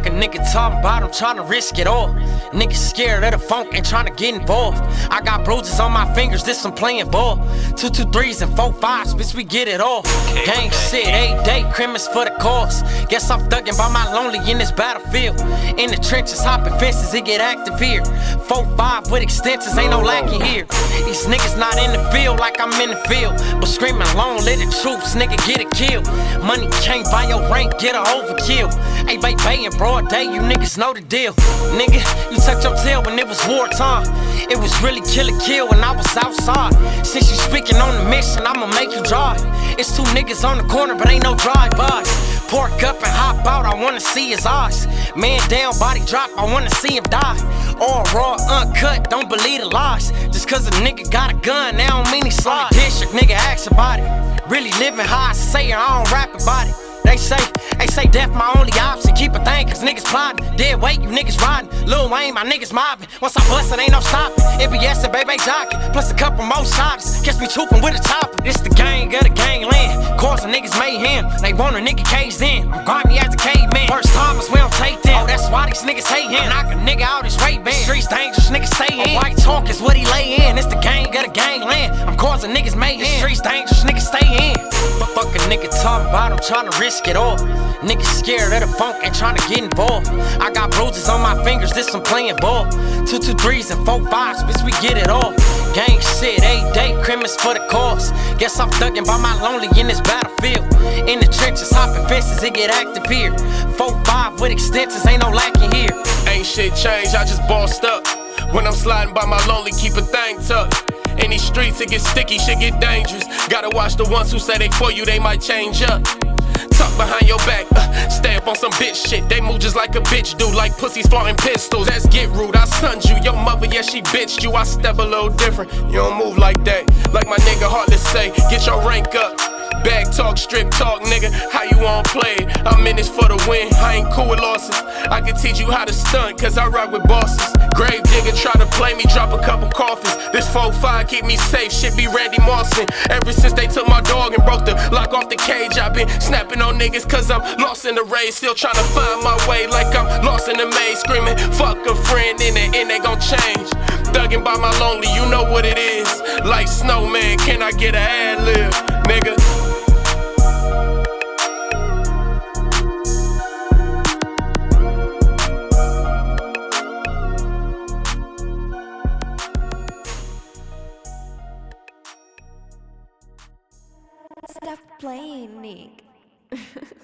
Fuck a nigga talking about I'm trying to risk it all. Niggas scared of the funk and trying to get involved. I got bruises on my fingers, this I'm playing ball. Two two threes and four fives, bitch, we get it all. Gang shit, eight day, criminals for the cause. Guess I'm thugging by my lonely in this battlefield. In the trenches, hopping fences, it get active here. Four five with extensions, ain't no lacking here. These niggas not in the field like I'm in the field. But screaming long, let the troops, nigga, get a kill. Money can't buy your rank, get a overkill. Hey, baby, in broad day, you niggas know the deal. Nigga, you tucked your tail when it was wartime. It was really kill a kill when I was outside. Since you speaking on the mission, I'ma make you drive. It's two niggas on the corner, but ain't no drive-bys. Pork up and hop out, I wanna see his eyes. Man down, body drop, I wanna see him die. All raw, uncut, don't believe the lies. Just cause a nigga got a gun, now don't mean he slide. District, nigga, ask about it. Really living how I say it, I don't rap about it. They say, they say death my only option. Keep a thing, cause niggas plotting. Dead weight, you niggas riding. Lil Wayne, my niggas mobbing. Once I bust, it ain't no stopping. MBS and baby jockey, plus a couple more shots. Catch me trooping with a chopper. This the gang of the gangland. Causing niggas mayhem. They want a nigga caged in. I'm grimy as a caveman. First timers, we don't take them. Oh, that's why these niggas hate him. Knock a nigga out his Ray Ban. Streets dangerous, niggas stay in. A white talk is what he lay in. It's the gang of the gangland. I'm causing niggas mayhem. Streets dangerous, trying to risk it all. Niggas scared of the funk and trying to get involved. I got bruises on my fingers, this I'm playing ball. Two two threes and four fives, bitch, we get it all. Gang shit, eight day, criminals for the cause. Guess I'm thugging by my lonely in this battlefield. In the trenches, hopping fences, it get active here. Four five with extensions, ain't no lacking here. Ain't shit changed, I just bossed up. When I'm sliding by my lonely, keep a thing tucked. In these streets, it gets sticky, shit get dangerous. Gotta watch the ones who say they for you, they might change up. Talk behind your back, uh, stay up on some bitch shit. They move just like a bitch do, like pussies flaunting pistols. Let's get rude, I sunned you. Your mother, yeah, she bitched you. I step a little different. You don't move like that. Like my nigga Heartless say, get your rank up. Bag talk, strip talk, nigga. How you want play? I'm in this for the win. I ain't cool with losses. I can teach you how to stunt, cause I rock with bosses. Grave digger try to play me, drop a couple coffins. This 4-5 keep me safe, shit be Randy Mossing. Ever since they took my dog and broke the lock off the cage, I've been snapping on niggas cause I'm lost in the race. Still trying to find my way like I'm lost in the maze. Screaming, fuck a friend in it, and they gon' change. Thugging by my lonely, you know what it is. Like snowman, can I get a ad lib? Nigga, Stop playing, Nick.